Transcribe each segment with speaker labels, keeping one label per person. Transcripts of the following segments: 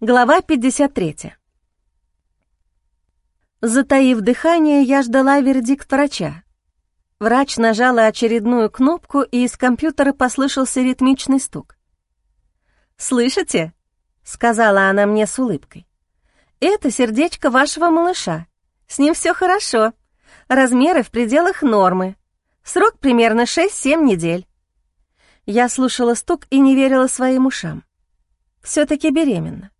Speaker 1: Глава 53. Затаив дыхание, я ждала вердикт врача. Врач нажала очередную кнопку, и из компьютера послышался ритмичный стук. «Слышите?» — сказала она мне с улыбкой. «Это сердечко вашего малыша. С ним все хорошо. Размеры в пределах нормы. Срок примерно 6-7 недель». Я слушала стук и не верила своим ушам. все таки беременна.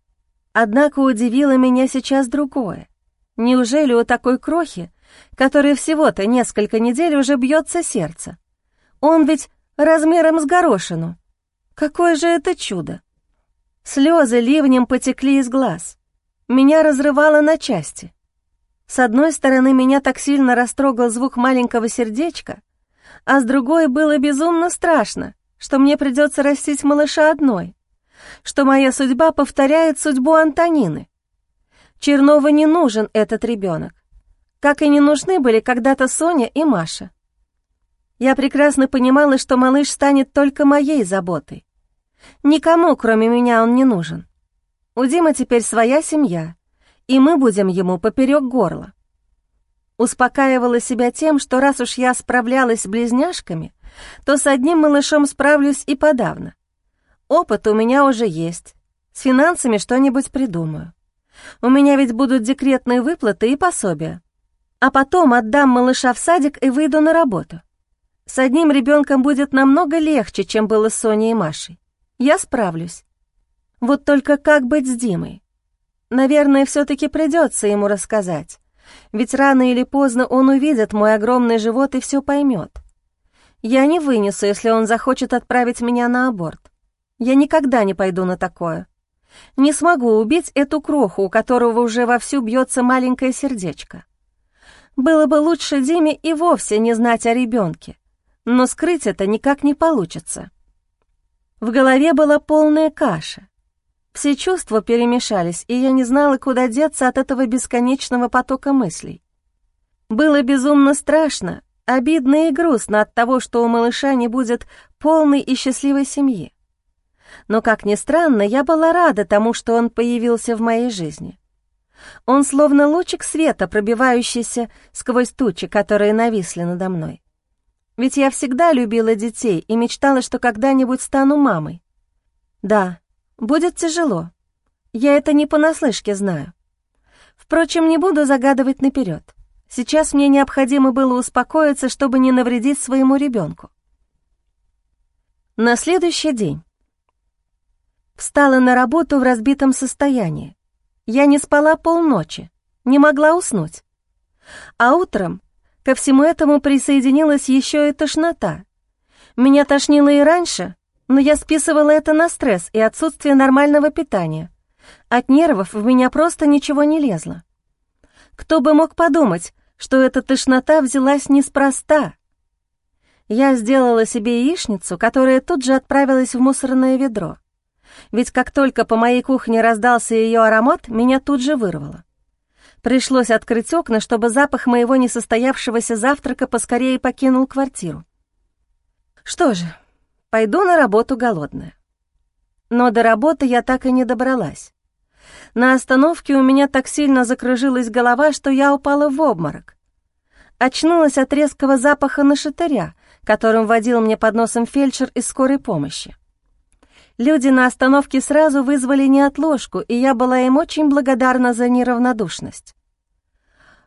Speaker 1: Однако удивило меня сейчас другое. Неужели у такой крохи, которой всего-то несколько недель уже бьется сердце? Он ведь размером с горошину. Какое же это чудо! Слезы ливнем потекли из глаз. Меня разрывало на части. С одной стороны, меня так сильно растрогал звук маленького сердечка, а с другой было безумно страшно, что мне придется растить малыша одной что моя судьба повторяет судьбу Антонины. Чернова не нужен этот ребенок, как и не нужны были когда-то Соня и Маша. Я прекрасно понимала, что малыш станет только моей заботой. Никому, кроме меня, он не нужен. У Димы теперь своя семья, и мы будем ему поперек горла. Успокаивала себя тем, что раз уж я справлялась с близняшками, то с одним малышом справлюсь и подавно. Опыт у меня уже есть. С финансами что-нибудь придумаю. У меня ведь будут декретные выплаты и пособия. А потом отдам малыша в садик и выйду на работу. С одним ребенком будет намного легче, чем было с Соней и Машей. Я справлюсь. Вот только как быть с Димой? Наверное, все-таки придется ему рассказать. Ведь рано или поздно он увидит мой огромный живот и все поймет. Я не вынесу, если он захочет отправить меня на аборт. Я никогда не пойду на такое. Не смогу убить эту кроху, у которого уже вовсю бьется маленькое сердечко. Было бы лучше Диме и вовсе не знать о ребенке, но скрыть это никак не получится. В голове была полная каша. Все чувства перемешались, и я не знала, куда деться от этого бесконечного потока мыслей. Было безумно страшно, обидно и грустно от того, что у малыша не будет полной и счастливой семьи но, как ни странно, я была рада тому, что он появился в моей жизни. Он словно лучик света, пробивающийся сквозь тучи, которые нависли надо мной. Ведь я всегда любила детей и мечтала, что когда-нибудь стану мамой. Да, будет тяжело. Я это не понаслышке знаю. Впрочем, не буду загадывать наперед. Сейчас мне необходимо было успокоиться, чтобы не навредить своему ребенку. На следующий день Встала на работу в разбитом состоянии. Я не спала полночи, не могла уснуть. А утром ко всему этому присоединилась еще и тошнота. Меня тошнило и раньше, но я списывала это на стресс и отсутствие нормального питания. От нервов в меня просто ничего не лезло. Кто бы мог подумать, что эта тошнота взялась неспроста. Я сделала себе яичницу, которая тут же отправилась в мусорное ведро ведь как только по моей кухне раздался ее аромат, меня тут же вырвало. Пришлось открыть окна, чтобы запах моего несостоявшегося завтрака поскорее покинул квартиру. Что же, пойду на работу голодная. Но до работы я так и не добралась. На остановке у меня так сильно закружилась голова, что я упала в обморок. Очнулась от резкого запаха нашатыря, которым водил мне под носом фельдшер из скорой помощи. Люди на остановке сразу вызвали неотложку, и я была им очень благодарна за неравнодушность.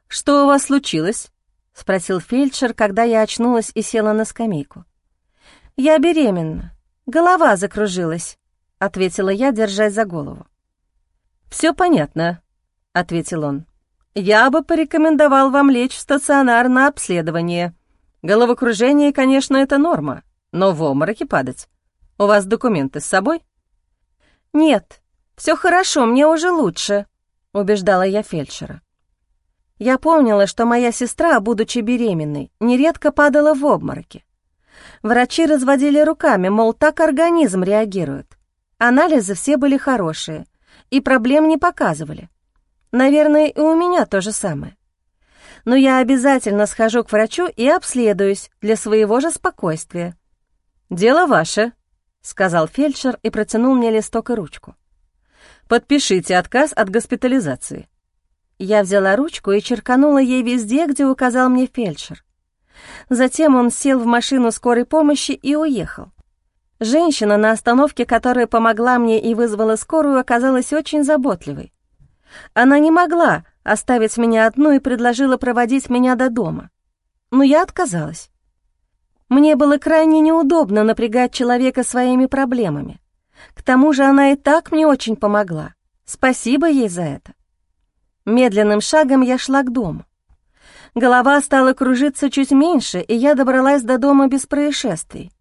Speaker 1: «Что у вас случилось?» — спросил фельдшер, когда я очнулась и села на скамейку. «Я беременна. Голова закружилась», — ответила я, держась за голову. «Все понятно», — ответил он. «Я бы порекомендовал вам лечь в стационар на обследование. Головокружение, конечно, это норма, но в обмороке падать у вас документы с собой?» «Нет, все хорошо, мне уже лучше», — убеждала я фельдшера. Я помнила, что моя сестра, будучи беременной, нередко падала в обмороки. Врачи разводили руками, мол, так организм реагирует. Анализы все были хорошие, и проблем не показывали. Наверное, и у меня то же самое. Но я обязательно схожу к врачу и обследуюсь для своего же спокойствия. «Дело ваше», — сказал фельдшер и протянул мне листок и ручку. Подпишите отказ от госпитализации». Я взяла ручку и черканула ей везде, где указал мне фельдшер. Затем он сел в машину скорой помощи и уехал. Женщина на остановке, которая помогла мне и вызвала скорую, оказалась очень заботливой. Она не могла оставить меня одну и предложила проводить меня до дома. Но я отказалась. Мне было крайне неудобно напрягать человека своими проблемами. К тому же она и так мне очень помогла. Спасибо ей за это. Медленным шагом я шла к дому. Голова стала кружиться чуть меньше, и я добралась до дома без происшествий.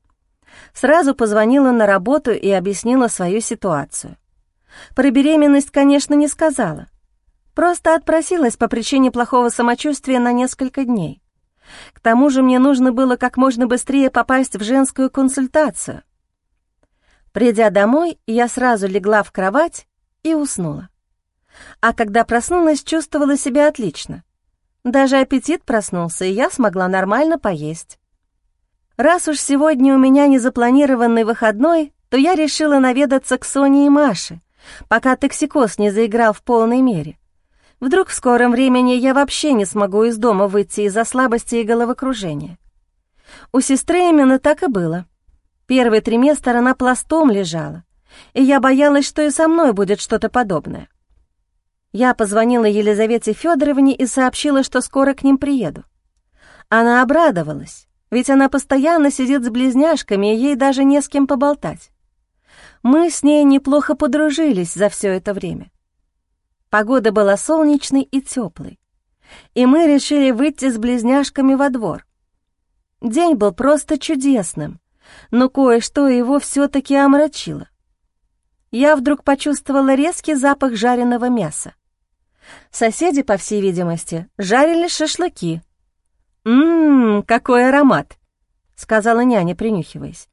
Speaker 1: Сразу позвонила на работу и объяснила свою ситуацию. Про беременность, конечно, не сказала. Просто отпросилась по причине плохого самочувствия на несколько дней. К тому же мне нужно было как можно быстрее попасть в женскую консультацию. Придя домой, я сразу легла в кровать и уснула. А когда проснулась, чувствовала себя отлично. Даже аппетит проснулся, и я смогла нормально поесть. Раз уж сегодня у меня незапланированный выходной, то я решила наведаться к Соне и Маше, пока токсикоз не заиграл в полной мере. Вдруг в скором времени я вообще не смогу из дома выйти из-за слабости и головокружения. У сестры именно так и было. Первый триместр она пластом лежала, и я боялась, что и со мной будет что-то подобное. Я позвонила Елизавете Федоровне и сообщила, что скоро к ним приеду. Она обрадовалась, ведь она постоянно сидит с близняшками, и ей даже не с кем поболтать. Мы с ней неплохо подружились за все это время. Погода была солнечной и теплой, и мы решили выйти с близняшками во двор. День был просто чудесным, но кое-что его все-таки омрачило. Я вдруг почувствовала резкий запах жареного мяса. Соседи, по всей видимости, жарили шашлыки. «Ммм, какой аромат!» — сказала няня, принюхиваясь.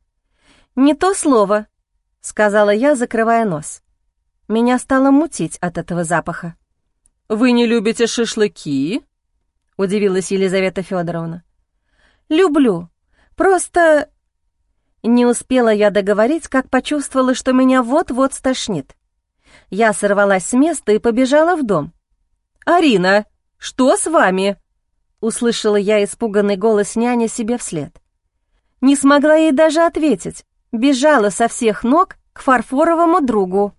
Speaker 1: «Не то слово», — сказала я, закрывая нос. Меня стало мутить от этого запаха. «Вы не любите шашлыки?» — удивилась Елизавета Федоровна. «Люблю. Просто...» Не успела я договорить, как почувствовала, что меня вот-вот стошнит. Я сорвалась с места и побежала в дом. «Арина, что с вами?» — услышала я испуганный голос няни себе вслед. Не смогла ей даже ответить, бежала со всех ног к фарфоровому другу.